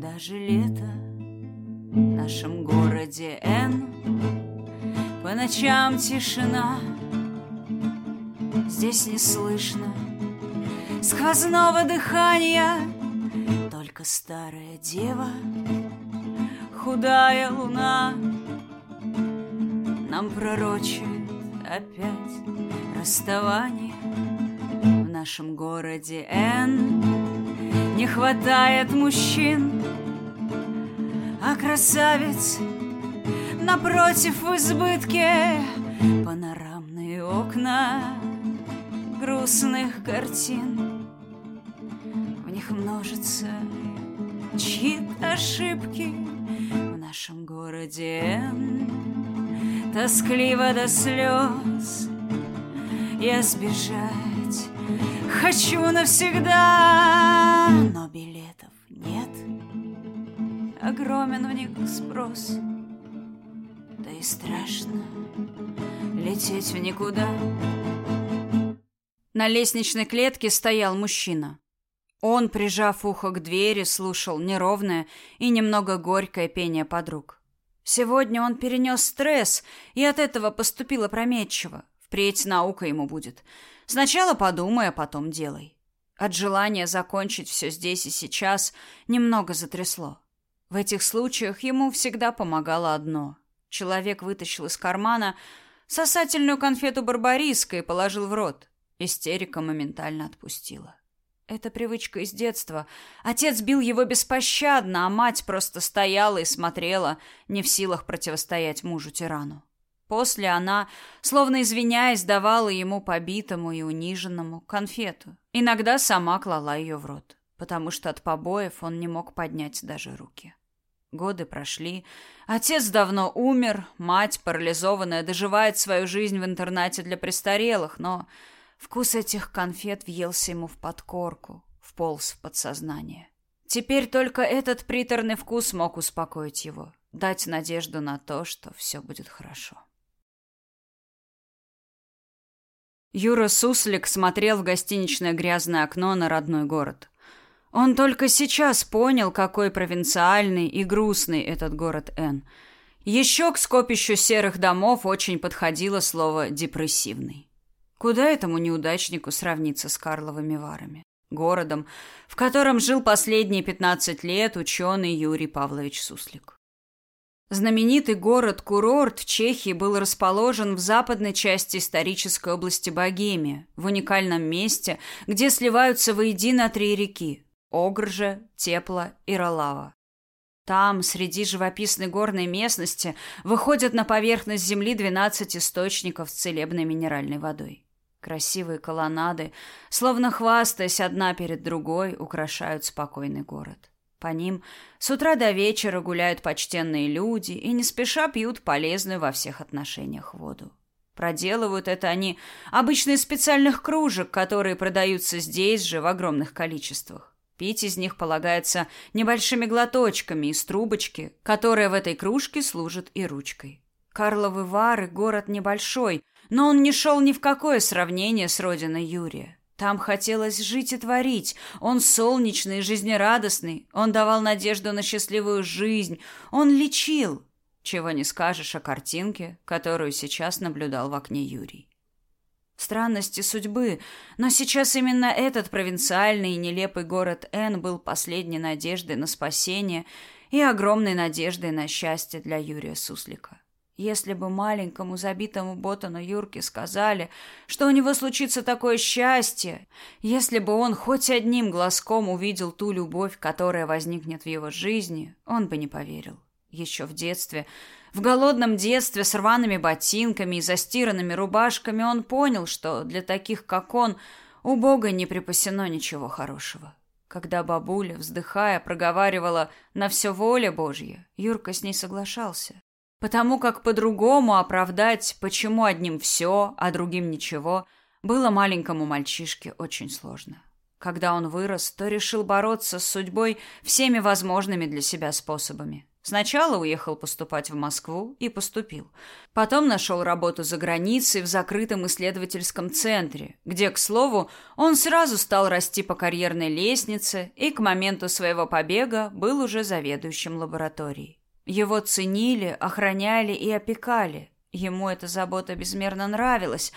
даже лето В нашем городе Н. По ночам тишина Здесь не слышно сквозного дыхания. Только старая дева, худая луна Нам пророчит опять расставание В нашем городе Н. Не хватает мужчин А красавиц напротив в избытке. Панорамные окна грустных картин. В них множатся чьи-то ошибки. В нашем городе Тоскливо до слез. Я сбежать хочу навсегда Огромен в них спрос Да и страшно лететь в никуда На лестничной клетке стоял мужчина. Он, прижав ухо к двери, слушал неровное и немного горькое пение подруг. Сегодня он перенес стресс, и от этого поступил опрометчиво. Впредь наука ему будет. Сначала подумай, а потом делай. От желания закончить все здесь и сейчас немного затрясло. В этих случаях ему всегда помогало одно. Человек вытащил из кармана сосательную конфету барбариска и положил в рот. Истерика моментально отпустила. Это привычка из детства. Отец бил его беспощадно, а мать просто стояла и смотрела, не в силах противостоять мужу-тирану. После она, словно извиняясь, давала ему побитому и униженному конфету. Иногда сама клала ее в рот, потому что от побоев он не мог поднять даже руки. Годы прошли, отец давно умер, мать, парализованная, доживает свою жизнь в интернате для престарелых, но Вкус этих конфет въелся ему в подкорку, вполз в подсознание. Теперь только этот приторный вкус мог успокоить его, дать надежду на то, что все будет хорошо. Юра Суслик смотрел в гостиничное грязное окно на родной город. Он только сейчас понял, какой провинциальный и грустный этот город Н. Еще к скопищу серых домов очень подходило слово «депрессивный». Куда этому неудачнику сравниться с Карловыми Варами? Городом, в котором жил последние 15 лет ученый Юрий Павлович Суслик. Знаменитый город-курорт в Чехии был расположен в западной части исторической области Богемия, в уникальном месте, где сливаются воедино три реки – Огрже, Тепла и Ролава. Там, среди живописной горной местности, выходят на поверхность земли 12 источников с целебной минеральной водой. Красивые колоннады, словно хвастаясь одна перед другой, украшают спокойный город. По ним с утра до вечера гуляют почтенные люди и не спеша пьют полезную во всех отношениях воду. Проделывают это они обычно из специальных кружек, которые продаются здесь же в огромных количествах. Пить из них полагается небольшими глоточками из трубочки, которая в этой кружке служит и ручкой. Карловы Вары город небольшой, но он не шел ни в какое сравнение с родиной Юрия. Там хотелось жить и творить. Он солнечный жизнерадостный. Он давал надежду на счастливую жизнь. Он лечил. Чего не скажешь о картинке, которую сейчас наблюдал в окне Юрий. Странности судьбы, но сейчас именно этот провинциальный и нелепый город Н был последней надеждой на спасение и огромной надеждой на счастье для Юрия Суслика. Если бы маленькому забитому ботану Юрке сказали, что у него случится такое счастье, если бы он хоть одним глазком увидел ту любовь, которая возникнет в его жизни, он бы не поверил. Еще в детстве, в голодном детстве с рваными ботинками и застиранными рубашками он понял, что для таких, как он, у Бога не припасено ничего хорошего. Когда бабуля, вздыхая, проговаривала «на все воля Божья», Юрка с ней соглашался. Потому как по-другому оправдать, почему одним все, а другим ничего, было маленькому мальчишке очень сложно. Когда он вырос, то решил бороться с судьбой всеми возможными для себя способами. Сначала уехал поступать в Москву и поступил. Потом нашел работу за границей в закрытом исследовательском центре, где, к слову, он сразу стал расти по карьерной лестнице и к моменту своего побега был уже заведующим лабораторией. Его ценили, охраняли и опекали. Ему эта забота безмерно нравилась,